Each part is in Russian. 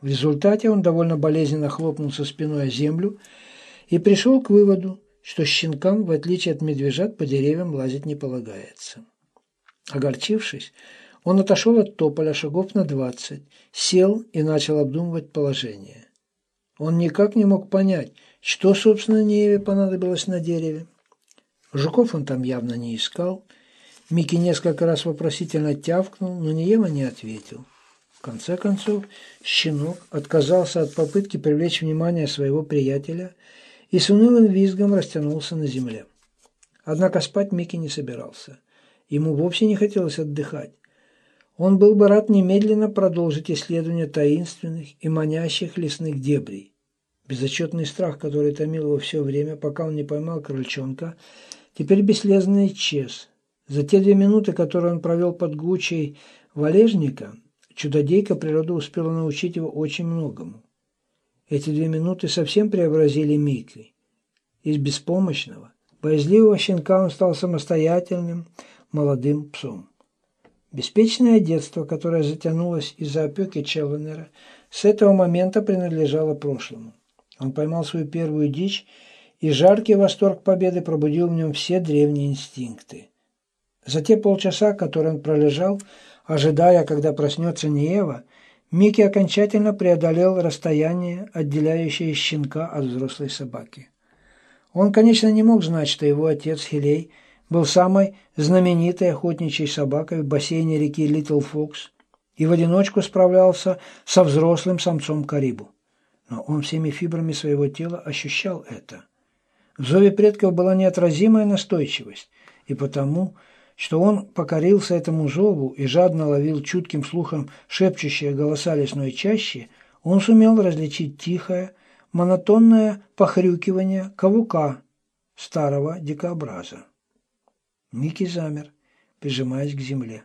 В результате он довольно болезненно хлопнулся спиной о землю и пришел к выводу, что щенкам, в отличие от медвежат, по деревьям лазить не полагается. Огорчившись, он отошел от тополя шагов на двадцать, сел и начал обдумывать положение. Он никак не мог понять, что, собственно, Нееве понадобилось на дереве. Жуков он там явно не искал. Микки несколько раз вопросительно тявкнул, но Неева не ответил. Конце концов, щенок отказался от попытки привлечь внимание своего приятеля и с унылым визгом растянулся на земле. Однако спать Микки не собирался. Ему вовсе не хотелось отдыхать. Он был бы рад немедленно продолжить исследование таинственных и манящих лесных дебрей. Безотчетный страх, который томил его все время, пока он не поймал крольчонка, теперь бесследно исчез. За те две минуты, которые он провел под гучей валежника, чудодейка природа успела научить его очень многому. Эти две минуты совсем преобразили Микки. Из беспомощного, боязливого щенка он стал самостоятельным, молодым псом. Беспечное детство, которое затянулось из-за опеки Челленера, с этого момента принадлежало прошлому. Он поймал свою первую дичь, и жаркий восторг победы пробудил в нем все древние инстинкты. За те полчаса, которые он пролежал, ожидая, когда проснется Ниева, Микки окончательно преодолел расстояние, отделяющее щенка от взрослой собаки. Он, конечно, не мог знать, что его отец Хилей был самой знаменитой охотничьей собакой в бассейне реки Литл Фокс и в одиночку справлялся со взрослым самцом Карибу. Но он всеми фибрами своего тела ощущал это. В зове предков была неотразимая настойчивость, и потому что он покорился этому зову и жадно ловил чутким слухом шепчущие голоса лесной чащи, он сумел различить тихое, монотонное похрюкивание кавука старого дикобраза. Микки замер, прижимаясь к земле.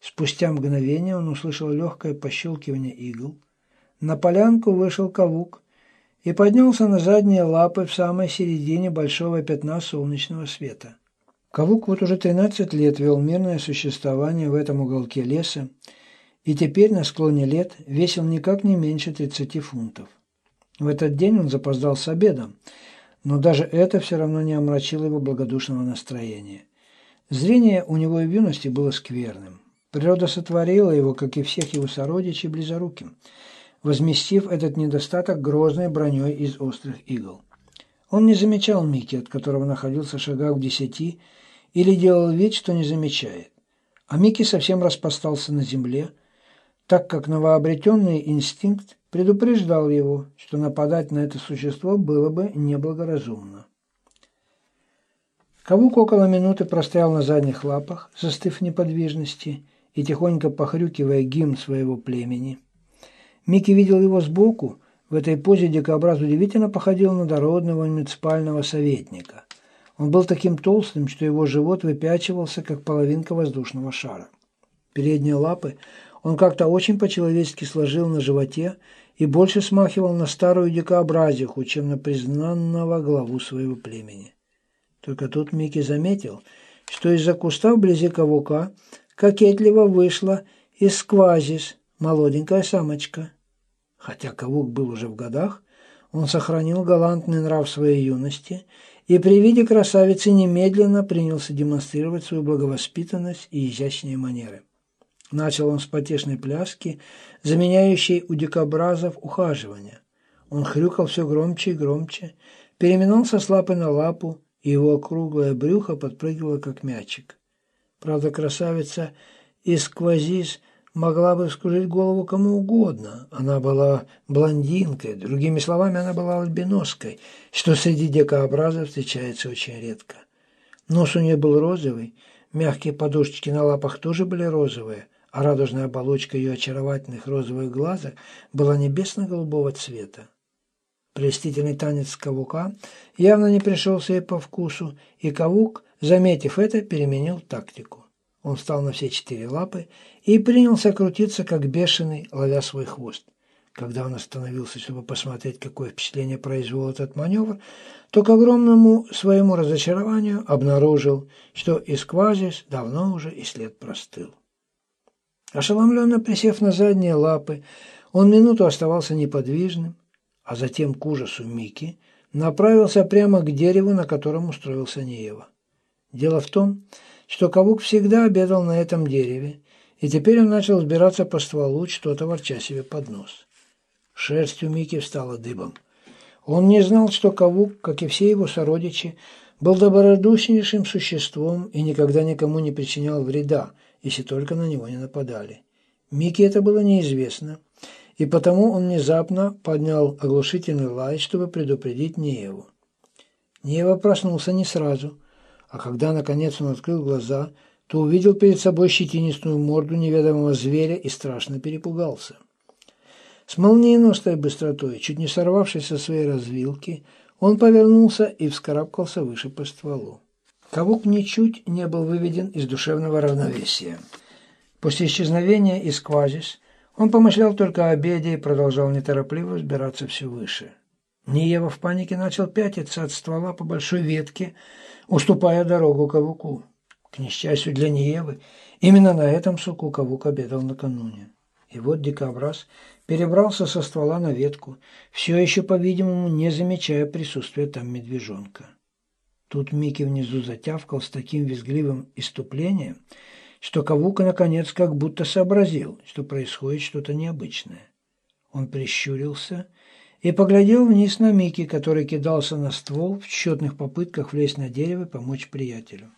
Спустя мгновение он услышал легкое пощелкивание игл. На полянку вышел кавук и поднялся на задние лапы в самой середине большого пятна солнечного света. Кавук вот уже 13 лет вел мирное существование в этом уголке леса, и теперь на склоне лет весил никак не меньше 30 фунтов. В этот день он запоздал с обедом, но даже это все равно не омрачило его благодушного настроения. Зрение у него и в юности было скверным. Природа сотворила его, как и всех его сородичей, близоруким, возместив этот недостаток грозной броней из острых игл. Он не замечал Микки, от которого находился в шагах в десяти, или делал вид, что не замечает. А Микки совсем распостался на земле, так как новообретенный инстинкт предупреждал его, что нападать на это существо было бы неблагоразумно. Кавук около минуты простоял на задних лапах, застыв в неподвижности и тихонько похрюкивая гимн своего племени. Микки видел его сбоку, в этой позе дикобраз удивительно походил на дородного муниципального советника. Он был таким толстым, что его живот выпячивался, как половинка воздушного шара. Передние лапы он как-то очень по-человечески сложил на животе и больше смахивал на старую дикообразиху, чем на признанного главу своего племени. Только тут Микки заметил, что из-за куста вблизи кавука кокетливо вышла из сквазис молоденькая самочка. Хотя кавук был уже в годах, он сохранил галантный нрав своей юности и при виде красавицы немедленно принялся демонстрировать свою благовоспитанность и изящные манеры. Начал он с потешной пляски, заменяющей у дикобразов ухаживание. Он хрюкал все громче и громче, переминался с лапы на лапу, и его круглое брюхо подпрыгивало, как мячик. Правда, красавица из сквозис могла бы вскружить голову кому угодно. Она была блондинкой, другими словами, она была альбиноской, что среди дикообразов встречается очень редко. Нос у нее был розовый, мягкие подушечки на лапах тоже были розовые, а радужная оболочка ее очаровательных розовых глазок была небесно-голубого цвета. Прелестительный танец кавука явно не пришелся ей по вкусу, и кавук, заметив это, переменил тактику. Он встал на все четыре лапы и принялся крутиться, как бешеный, ловя свой хвост. Когда он остановился, чтобы посмотреть, какое впечатление произвел этот маневр, то к огромному своему разочарованию обнаружил, что из квазис давно уже и след простыл. Ошеломленно присев на задние лапы, Он минуту оставался неподвижным, а затем, к ужасу Мики, направился прямо к дереву, на котором устроился Неева. Дело в том, что Кавук всегда обедал на этом дереве, и теперь он начал сбираться по стволу, что-то ворча себе под нос. Шерсть у Мики встала дыбом. Он не знал, что Кавук, как и все его сородичи, был добродушнейшим существом и никогда никому не причинял вреда, если только на него не нападали. Микки это было неизвестно, и потому он внезапно поднял оглушительный лай, чтобы предупредить Нееву. Неева проснулся не сразу, а когда, наконец, он открыл глаза, то увидел перед собой щетинистую морду неведомого зверя и страшно перепугался. С молниеносной быстротой, чуть не сорвавшись со своей развилки, он повернулся и вскарабкался выше по стволу. Кавук ничуть не был выведен из душевного равновесия. После исчезновения из Квазис он помышлял только о обеде и продолжал неторопливо взбираться все выше. Ниева в панике начал пятиться от ствола по большой ветке, уступая дорогу Кавуку. К несчастью для Ниевы, именно на этом суку Кавук обедал накануне. И вот дикобраз перебрался со ствола на ветку, все еще, по-видимому, не замечая присутствия там медвежонка. Тут Микки внизу затявкал с таким визгливым иступлением, что Кавука, наконец, как будто сообразил, что происходит что-то необычное. Он прищурился и поглядел вниз на Микки, который кидался на ствол в тщетных попытках влезть на дерево и помочь приятелю.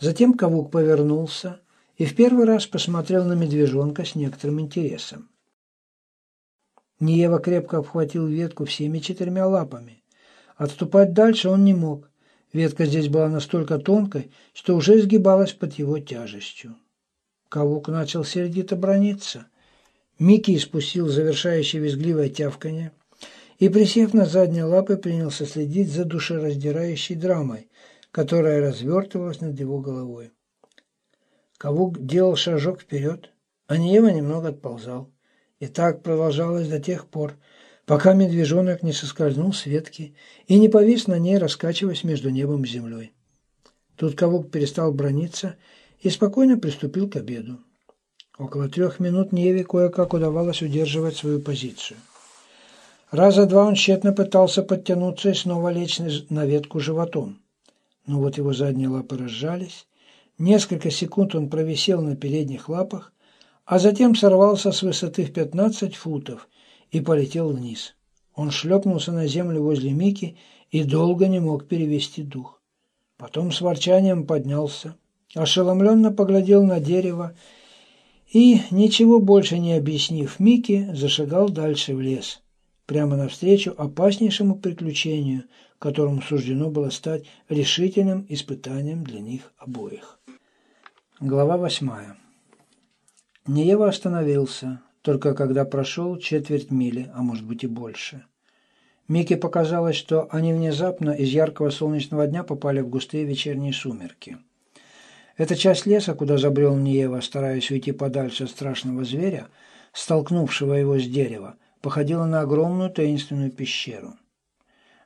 Затем Кавук повернулся и в первый раз посмотрел на медвежонка с некоторым интересом. Ниева крепко обхватил ветку всеми четырьмя лапами. Отступать дальше он не мог. Ветка здесь была настолько тонкой, что уже сгибалась под его тяжестью. Кавук начал сердито брониться. Микки испустил завершающее визгливое тявканье и, присев на задние лапы, принялся следить за душераздирающей драмой, которая развертывалась над его головой. Кавук делал шажок вперед, а Ниева немного отползал. И так продолжалось до тех пор, пока медвежонок не соскользнул с ветки и не повис на ней, раскачиваясь между небом и землей. Тут Кавук перестал брониться и спокойно приступил к обеду. Около трех минут Неве кое-как удавалось удерживать свою позицию. Раза два он тщетно пытался подтянуться и снова лечь на ветку животом. Но вот его задние лапы разжались. Несколько секунд он провисел на передних лапах, а затем сорвался с высоты в 15 футов и полетел вниз. Он шлепнулся на землю возле Мики и долго не мог перевести дух. Потом с ворчанием поднялся, ошеломленно поглядел на дерево и, ничего больше не объяснив Мики, зашагал дальше в лес, прямо навстречу опаснейшему приключению, которому суждено было стать решительным испытанием для них обоих. Глава восьмая. Неева остановился, только когда прошел четверть мили, а может быть и больше. Мике показалось, что они внезапно из яркого солнечного дня попали в густые вечерние сумерки. Эта часть леса, куда забрел Ниева, стараясь уйти подальше от страшного зверя, столкнувшего его с дерева, походила на огромную таинственную пещеру.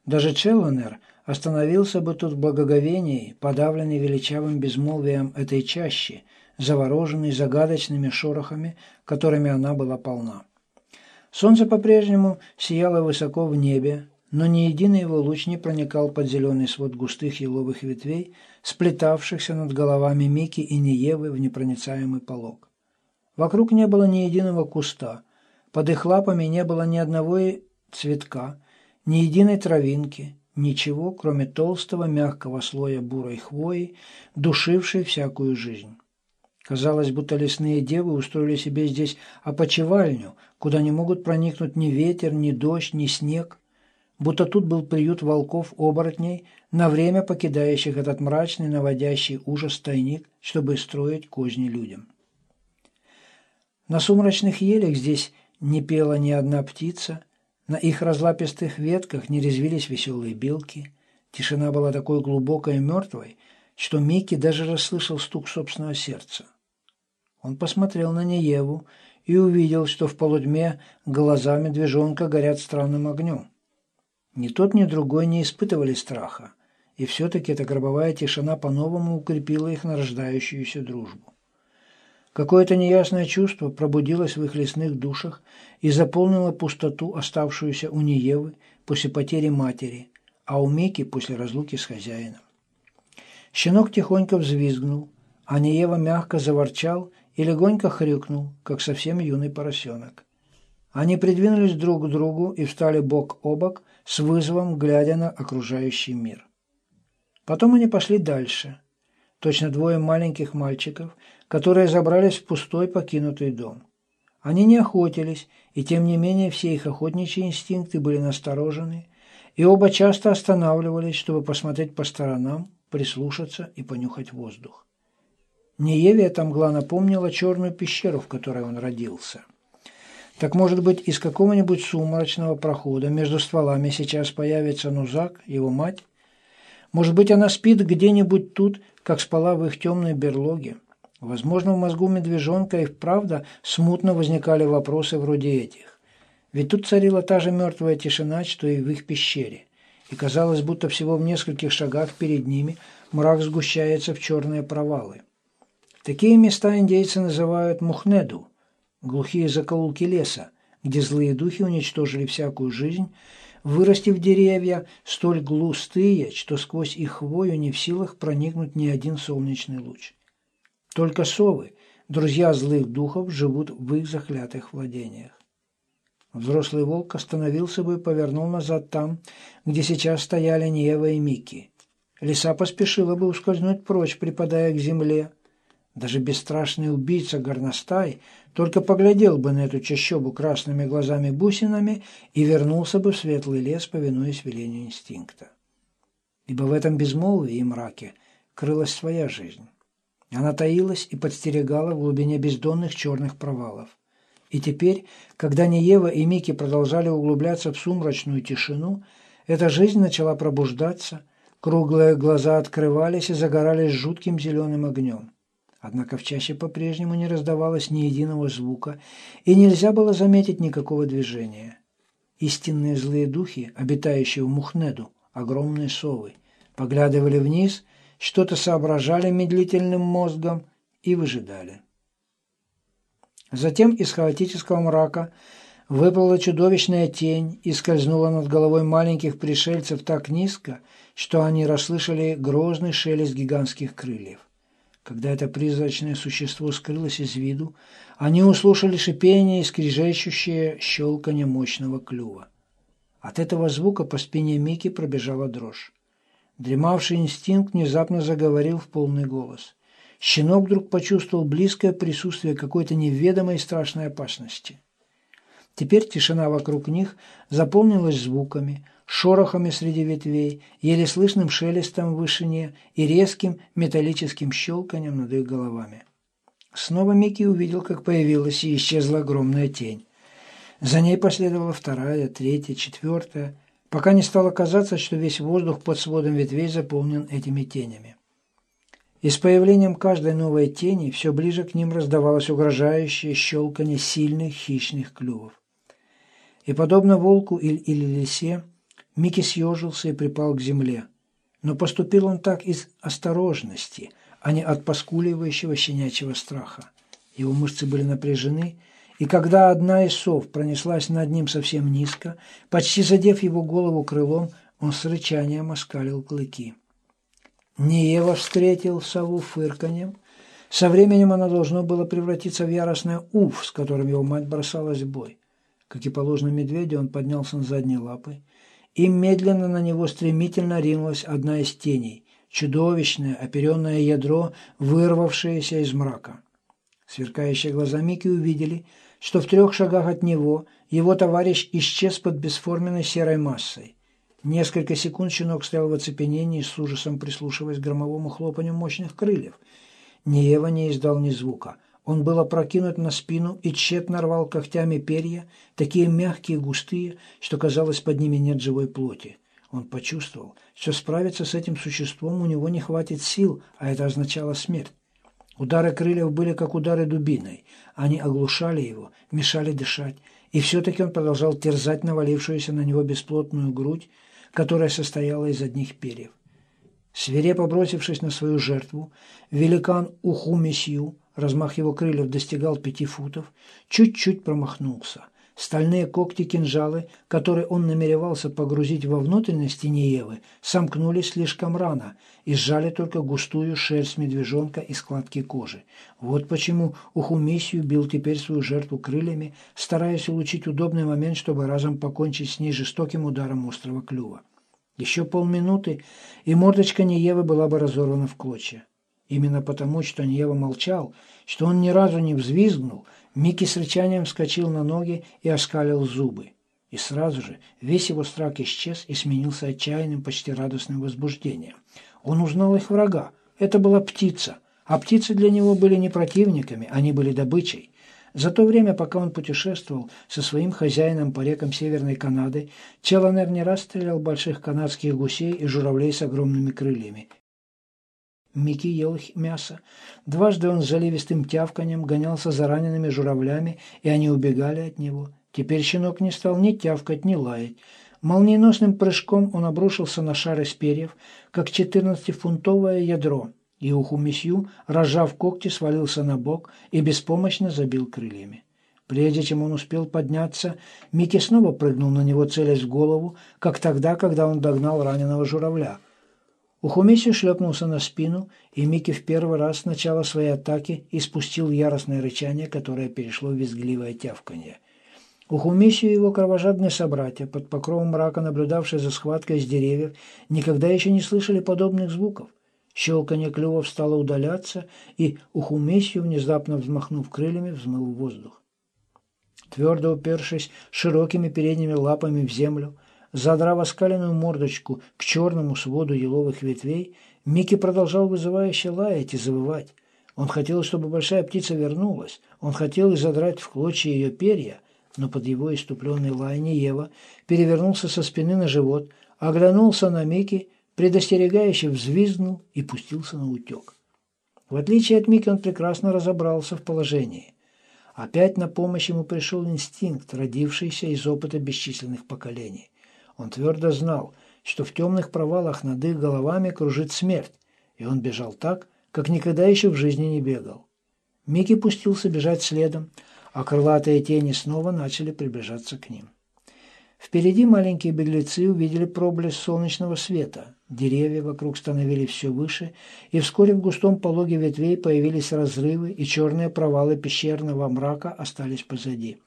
Даже Челленер остановился бы тут в благоговении, подавленный величавым безмолвием этой чащи – завороженный загадочными шорохами, которыми она была полна. Солнце по-прежнему сияло высоко в небе, но ни единый его луч не проникал под зеленый свод густых еловых ветвей, сплетавшихся над головами Мики и Неевы в непроницаемый полог. Вокруг не было ни единого куста, под их лапами не было ни одного цветка, ни единой травинки, ничего, кроме толстого мягкого слоя бурой хвои, душившей всякую жизнь. Казалось, будто лесные девы устроили себе здесь опочивальню, куда не могут проникнуть ни ветер, ни дождь, ни снег. Будто тут был приют волков-оборотней, на время покидающих этот мрачный, наводящий ужас тайник, чтобы строить козни людям. На сумрачных елях здесь не пела ни одна птица, на их разлапистых ветках не резвились веселые белки. Тишина была такой глубокой и мертвой, что Микки даже расслышал стук собственного сердца. Он посмотрел на Нееву и увидел, что в полутьме глаза медвежонка горят странным огнем. Ни тот, ни другой не испытывали страха, и все-таки эта гробовая тишина по-новому укрепила их нарождающуюся дружбу. Какое-то неясное чувство пробудилось в их лесных душах и заполнило пустоту, оставшуюся у Ниевы после потери матери, а у Мики после разлуки с хозяином. Щенок тихонько взвизгнул, а Ниева мягко заворчал и легонько хрюкнул, как совсем юный поросенок. Они придвинулись друг к другу и встали бок о бок, с вызовом глядя на окружающий мир. Потом они пошли дальше. Точно двое маленьких мальчиков, которые забрались в пустой покинутый дом. Они не охотились, и тем не менее все их охотничьи инстинкты были насторожены, и оба часто останавливались, чтобы посмотреть по сторонам, прислушаться и понюхать воздух. Нееве эта мгла напомнила черную пещеру, в которой он родился. Так может быть, из какого-нибудь сумрачного прохода между стволами сейчас появится Нузак, его мать? Может быть, она спит где-нибудь тут, как спала в их темной берлоге? Возможно, в мозгу медвежонка и вправду смутно возникали вопросы вроде этих. Ведь тут царила та же мертвая тишина, что и в их пещере. И казалось, будто всего в нескольких шагах перед ними мрак сгущается в черные провалы. Такие места индейцы называют мухнеду – глухие закоулки леса, где злые духи уничтожили всякую жизнь, вырастив деревья столь глустые, что сквозь их хвою не в силах проникнуть ни один солнечный луч. Только совы, друзья злых духов, живут в их заклятых владениях. Взрослый волк остановился бы и повернул назад там, где сейчас стояли Нева и Микки. Лиса поспешила бы ускользнуть прочь, припадая к земле, даже бесстрашный убийца горностай только поглядел бы на эту чащобу красными глазами-бусинами и вернулся бы в светлый лес, повинуясь велению инстинкта. Ибо в этом безмолвии и мраке крылась своя жизнь. Она таилась и подстерегала в глубине бездонных черных провалов. И теперь, когда Неева и Мики продолжали углубляться в сумрачную тишину, эта жизнь начала пробуждаться, круглые глаза открывались и загорались жутким зеленым огнем. Однако в чаще по-прежнему не раздавалось ни единого звука, и нельзя было заметить никакого движения. Истинные злые духи, обитающие в Мухнеду, огромные совы, поглядывали вниз, что-то соображали медлительным мозгом и выжидали. Затем из хаотического мрака выплыла чудовищная тень и скользнула над головой маленьких пришельцев так низко, что они расслышали грозный шелест гигантских крыльев. Когда это призрачное существо скрылось из виду, они услышали шипение и скрижащущее щелканье мощного клюва. От этого звука по спине Мики пробежала дрожь. Дремавший инстинкт внезапно заговорил в полный голос. Щенок вдруг почувствовал близкое присутствие какой-то неведомой и страшной опасности. Теперь тишина вокруг них заполнилась звуками – шорохами среди ветвей, еле слышным шелестом в вышине и резким металлическим щелканием над их головами. Снова Микки увидел, как появилась и исчезла огромная тень. За ней последовала вторая, третья, четвертая, пока не стало казаться, что весь воздух под сводом ветвей заполнен этими тенями. И с появлением каждой новой тени все ближе к ним раздавалось угрожающее щелканье сильных хищных клювов. И подобно волку или, или лисе, Микки съежился и припал к земле. Но поступил он так из осторожности, а не от поскуливающего щенячьего страха. Его мышцы были напряжены, и когда одна из сов пронеслась над ним совсем низко, почти задев его голову крылом, он с рычанием оскалил клыки. Неева встретил сову фырканьем. Со временем она должно было превратиться в яростное уф, с которым его мать бросалась в бой. Как и положено медведю, он поднялся на задние лапы и медленно на него стремительно ринулась одна из теней, чудовищное, оперенное ядро, вырвавшееся из мрака. Сверкающие глаза Мики увидели, что в трех шагах от него его товарищ исчез под бесформенной серой массой. Несколько секунд щенок стоял в оцепенении, с ужасом прислушиваясь к громовому хлопанию мощных крыльев. Ни Ева не издал ни звука – он был опрокинут на спину и тщетно рвал когтями перья, такие мягкие и густые, что, казалось, под ними нет живой плоти. Он почувствовал, что справиться с этим существом у него не хватит сил, а это означало смерть. Удары крыльев были как удары дубиной. Они оглушали его, мешали дышать, и все-таки он продолжал терзать навалившуюся на него бесплотную грудь, которая состояла из одних перьев. Свирепо бросившись на свою жертву, великан Ухумесью размах его крыльев достигал пяти футов, чуть-чуть промахнулся. Стальные когти-кинжалы, которые он намеревался погрузить во внутренности Неевы, сомкнулись слишком рано и сжали только густую шерсть медвежонка и складки кожи. Вот почему Ухумисью бил теперь свою жертву крыльями, стараясь улучшить удобный момент, чтобы разом покончить с ней жестоким ударом острого клюва. Еще полминуты, и мордочка Неевы была бы разорвана в клочья. Именно потому, что Неева молчал, что он ни разу не взвизгнул, Микки с рычанием вскочил на ноги и оскалил зубы. И сразу же весь его страх исчез и сменился отчаянным, почти радостным возбуждением. Он узнал их врага. Это была птица. А птицы для него были не противниками, они были добычей. За то время, пока он путешествовал со своим хозяином по рекам Северной Канады, Челанер не раз стрелял больших канадских гусей и журавлей с огромными крыльями. Микки ел мясо. Дважды он с заливистым тявканьем гонялся за ранеными журавлями, и они убегали от него. Теперь щенок не стал ни тявкать, ни лаять. Молниеносным прыжком он обрушился на шар из перьев, как четырнадцатифунтовое ядро – и уху месью, разжав когти, свалился на бок и беспомощно забил крыльями. Прежде чем он успел подняться, Микки снова прыгнул на него, целясь в голову, как тогда, когда он догнал раненого журавля. Ухумесью шлепнулся на спину, и Микки в первый раз с начала своей атаки испустил яростное рычание, которое перешло в визгливое тявканье. Ухумесью и его кровожадные собратья, под покровом мрака, наблюдавшие за схваткой с деревьев, никогда еще не слышали подобных звуков. Щелканье клювов стало удаляться, и Ухумесью, внезапно взмахнув крыльями, взмыл в воздух. Твердо упершись широкими передними лапами в землю, задрав оскаленную мордочку к черному своду еловых ветвей, Микки продолжал вызывающе лаять и завывать. Он хотел, чтобы большая птица вернулась. Он хотел и задрать в клочья ее перья, но под его иступленной лаяние Ева перевернулся со спины на живот, оглянулся на Микки предостерегающе взвизгнул и пустился на утек. В отличие от Мики он прекрасно разобрался в положении. Опять на помощь ему пришел инстинкт, родившийся из опыта бесчисленных поколений. Он твердо знал, что в темных провалах над их головами кружит смерть, и он бежал так, как никогда еще в жизни не бегал. Микки пустился бежать следом, а крылатые тени снова начали приближаться к ним. Впереди маленькие беглецы увидели проблеск солнечного света. Деревья вокруг становились все выше, и вскоре в густом пологе ветвей появились разрывы, и черные провалы пещерного мрака остались позади.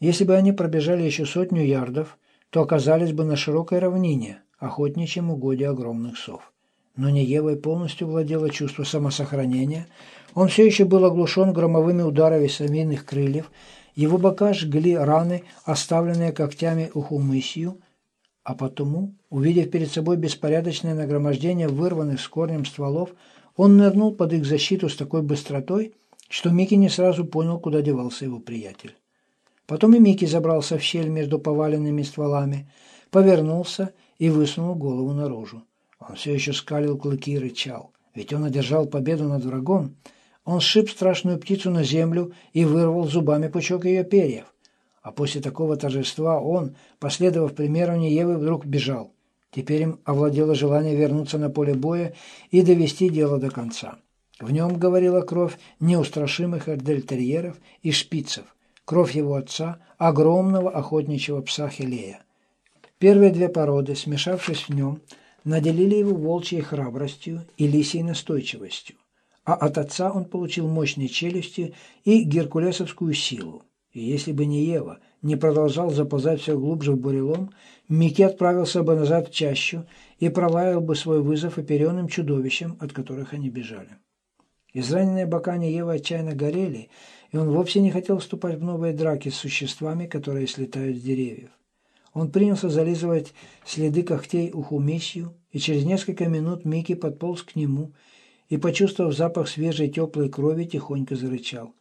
Если бы они пробежали еще сотню ярдов, то оказались бы на широкой равнине, охотничьем угоде огромных сов. Но Неевой полностью владело чувство самосохранения. Он все еще был оглушен громовыми ударами совиных крыльев, его бока жгли раны, оставленные когтями ухумысью, а потому, увидев перед собой беспорядочное нагромождение вырванных с корнем стволов, он нырнул под их защиту с такой быстротой, что Микки не сразу понял, куда девался его приятель. Потом и Микки забрался в щель между поваленными стволами, повернулся и высунул голову наружу. Он все еще скалил клыки и рычал, ведь он одержал победу над врагом – он сшиб страшную птицу на землю и вырвал зубами пучок ее перьев. А после такого торжества он, последовав примеру Неевы, вдруг бежал. Теперь им овладело желание вернуться на поле боя и довести дело до конца. В нем говорила кровь неустрашимых эрдельтерьеров и шпицев, кровь его отца, огромного охотничьего пса Хелея. Первые две породы, смешавшись в нем, наделили его волчьей храбростью и лисьей настойчивостью а от отца он получил мощные челюсти и геркулесовскую силу. И если бы не Ева не продолжал заползать все глубже в бурелом, Микки отправился бы назад в чащу и проваял бы свой вызов оперенным чудовищам, от которых они бежали. Израненные бока Неевы отчаянно горели, и он вовсе не хотел вступать в новые драки с существами, которые слетают с деревьев. Он принялся зализывать следы когтей ухумесью, и через несколько минут Микки подполз к нему и, почувствовав запах свежей теплой крови, тихонько зарычал.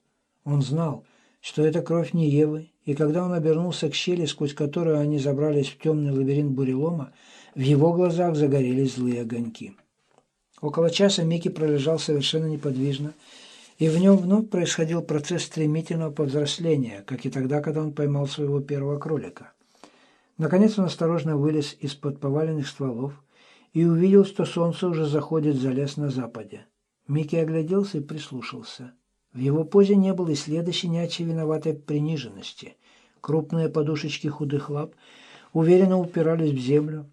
Он знал, что это кровь не Евы, и когда он обернулся к щели, сквозь которую они забрались в темный лабиринт бурелома, в его глазах загорелись злые огоньки. Около часа Микки пролежал совершенно неподвижно, и в нем вновь происходил процесс стремительного повзросления, как и тогда, когда он поймал своего первого кролика. Наконец он осторожно вылез из-под поваленных стволов, и увидел, что солнце уже заходит за лес на западе. Микки огляделся и прислушался. В его позе не было и следа щенячьей виноватой приниженности. Крупные подушечки худых лап уверенно упирались в землю,